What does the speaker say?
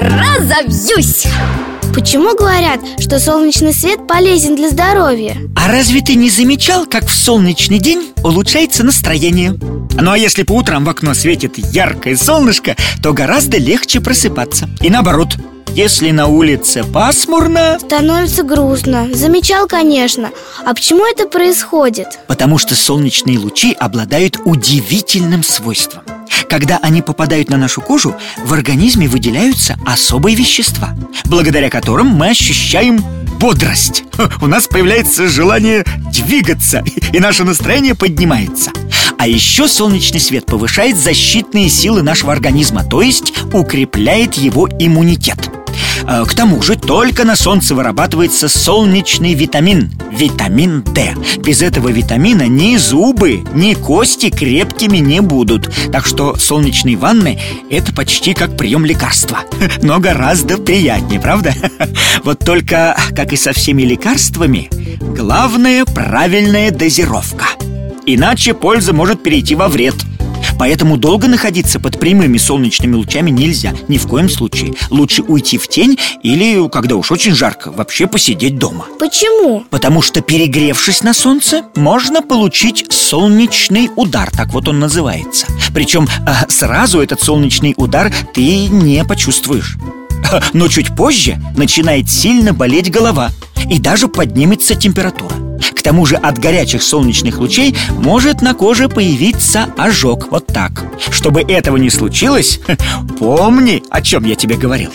разобьюсь Почему говорят, что солнечный свет полезен для здоровья? А разве ты не замечал, как в солнечный день улучшается настроение? Ну а если по утрам в окно светит яркое солнышко, то гораздо легче просыпаться И наоборот, если на улице пасмурно Становится грустно Замечал, конечно А почему это происходит? Потому что солнечные лучи обладают удивительным свойством когда они попадают на нашу кожу, в организме выделяются особые вещества, благодаря которым мы ощущаем бодрость. У нас появляется желание двигаться, и наше настроение поднимается. А еще солнечный свет повышает защитные силы нашего организма, то есть укрепляет его иммунитет. А, к тому же только на солнце вырабатывается солнечный витамин Витамин D Без этого витамина ни зубы, ни кости крепкими не будут. Так что солнечные ванны – это почти как прием лекарства. Но гораздо приятнее, правда? Вот только, как и со всеми лекарствами Главное – правильная дозировка. Иначе польза может перейти во вред – Поэтому долго находиться под прямыми солнечными лучами нельзя Ни в коем случае Лучше уйти в тень или, когда уж очень жарко, вообще посидеть дома Почему? Потому что перегревшись на солнце, можно получить солнечный удар Так вот он называется Причем а, сразу этот солнечный удар ты не почувствуешь но чуть позже начинает сильно болеть голова и даже поднимется температура. К тому же от горячих солнечных лучей может на коже появиться ожог вот так. Чтобы этого не случилось, помни, о чем я тебе говорил.